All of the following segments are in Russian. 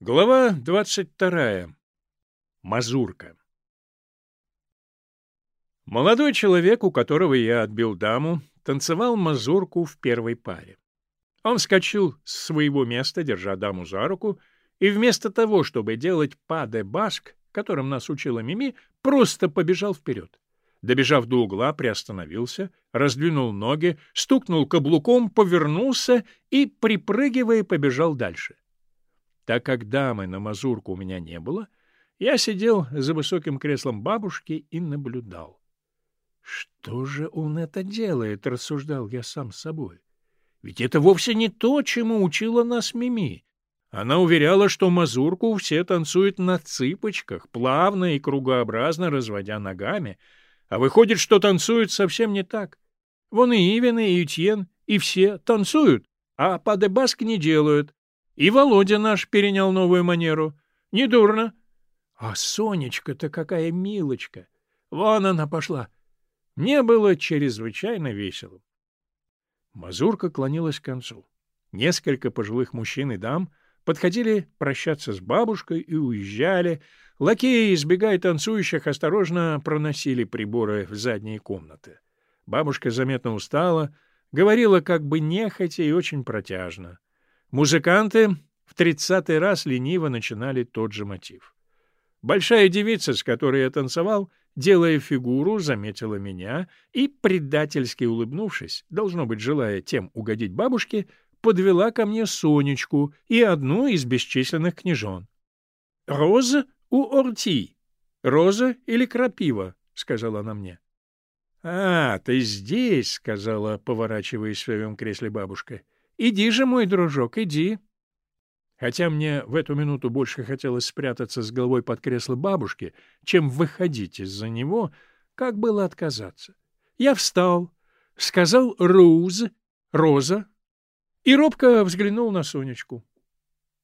Глава двадцать вторая. Мазурка. Молодой человек, у которого я отбил даму, танцевал мазурку в первой паре. Он вскочил с своего места, держа даму за руку, и вместо того, чтобы делать паде-баск, которым нас учила Мими, просто побежал вперед. Добежав до угла, приостановился, раздвинул ноги, стукнул каблуком, повернулся и, припрыгивая, побежал дальше. — так как дамы на мазурку у меня не было, я сидел за высоким креслом бабушки и наблюдал. «Что же он это делает?» — рассуждал я сам с собой. «Ведь это вовсе не то, чему учила нас Мими. Она уверяла, что мазурку все танцуют на цыпочках, плавно и кругообразно разводя ногами, а выходит, что танцуют совсем не так. Вон и Ивен, и Ютьен, и все танцуют, а падебаск не делают, и Володя наш перенял новую манеру. Недурно. А Сонечка-то какая милочка! Вон она пошла. Мне было чрезвычайно весело. Мазурка клонилась к концу. Несколько пожилых мужчин и дам подходили прощаться с бабушкой и уезжали. Лакеи, избегая танцующих, осторожно проносили приборы в задние комнаты. Бабушка заметно устала, говорила как бы нехотя и очень протяжно. Музыканты в тридцатый раз лениво начинали тот же мотив. Большая девица, с которой я танцевал, делая фигуру, заметила меня и, предательски улыбнувшись, должно быть, желая тем угодить бабушке, подвела ко мне Сонечку и одну из бесчисленных княжон. — Роза у Орти. Роза или крапива? — сказала она мне. — А, ты здесь, — сказала, поворачиваясь в своем кресле бабушка. — Иди же, мой дружок, иди. Хотя мне в эту минуту больше хотелось спрятаться с головой под кресло бабушки, чем выходить из-за него, как было отказаться. Я встал, сказал «Роуз», «Роза» и робко взглянул на Сонечку.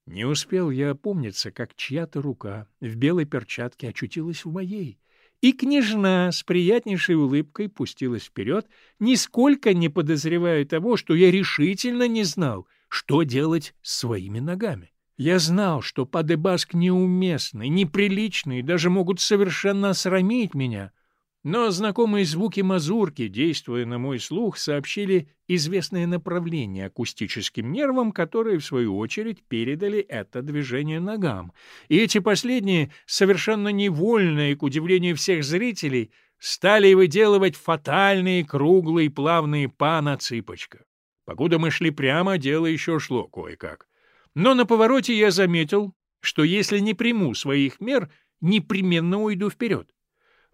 Не успел я опомниться, как чья-то рука в белой перчатке очутилась в моей и княжна с приятнейшей улыбкой пустилась вперед, нисколько не подозревая того, что я решительно не знал, что делать своими ногами. Я знал, что падебаск неуместный, неприличный, даже могут совершенно осрамить меня — но знакомые звуки мазурки, действуя на мой слух, сообщили известное направление акустическим нервам, которые, в свою очередь, передали это движение ногам. И эти последние, совершенно невольные, к удивлению всех зрителей, стали выделывать фатальные круглые плавные па на цыпочках. Покуда мы шли прямо, дело еще шло кое-как. Но на повороте я заметил, что если не приму своих мер, непременно уйду вперед.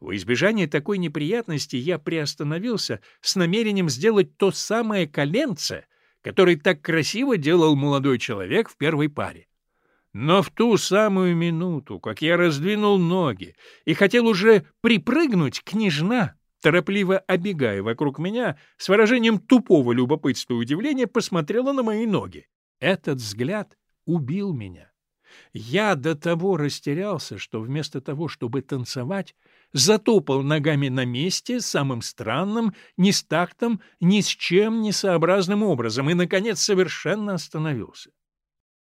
В избежание такой неприятности я приостановился с намерением сделать то самое коленце, которое так красиво делал молодой человек в первой паре. Но в ту самую минуту, как я раздвинул ноги и хотел уже припрыгнуть, княжна, торопливо обегая вокруг меня, с выражением тупого любопытства и удивления посмотрела на мои ноги. Этот взгляд убил меня. Я до того растерялся, что вместо того, чтобы танцевать, затопал ногами на месте самым странным, ни с тактом, ни с чем не сообразным образом и, наконец, совершенно остановился.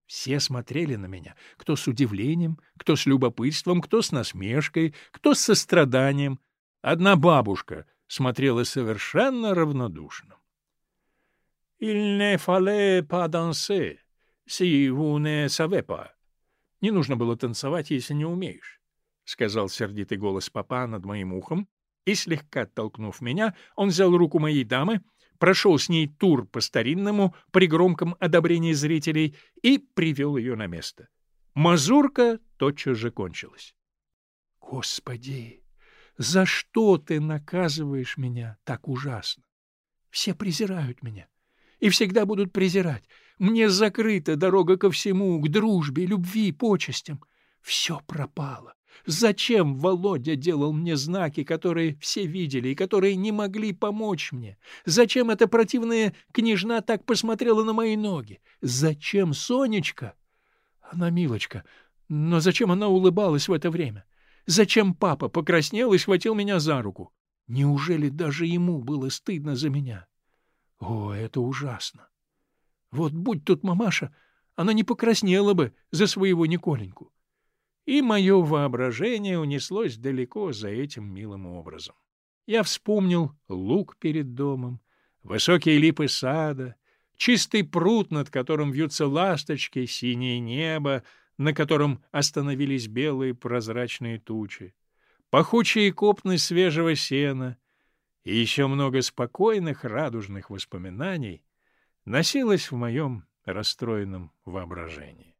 Все смотрели на меня, кто с удивлением, кто с любопытством, кто с насмешкой, кто с состраданием. Одна бабушка смотрела совершенно равнодушно. «Il ne fallait pas danser, si vous ne savez pas». Не нужно было танцевать, если не умеешь. — сказал сердитый голос папа над моим ухом, и, слегка оттолкнув меня, он взял руку моей дамы, прошел с ней тур по-старинному при громком одобрении зрителей и привел ее на место. Мазурка тотчас же кончилась. — Господи, за что ты наказываешь меня так ужасно? Все презирают меня и всегда будут презирать. Мне закрыта дорога ко всему, к дружбе, любви, почестям. Все пропало. Зачем Володя делал мне знаки, которые все видели и которые не могли помочь мне? Зачем эта противная княжна так посмотрела на мои ноги? Зачем Сонечка? Она милочка, но зачем она улыбалась в это время? Зачем папа покраснел и схватил меня за руку? Неужели даже ему было стыдно за меня? О, это ужасно! Вот будь тут мамаша, она не покраснела бы за своего Николеньку. И мое воображение унеслось далеко за этим милым образом. Я вспомнил луг перед домом, высокие липы сада, чистый пруд, над которым вьются ласточки, синее небо, на котором остановились белые прозрачные тучи, пахучие копны свежего сена и еще много спокойных радужных воспоминаний носилось в моем расстроенном воображении.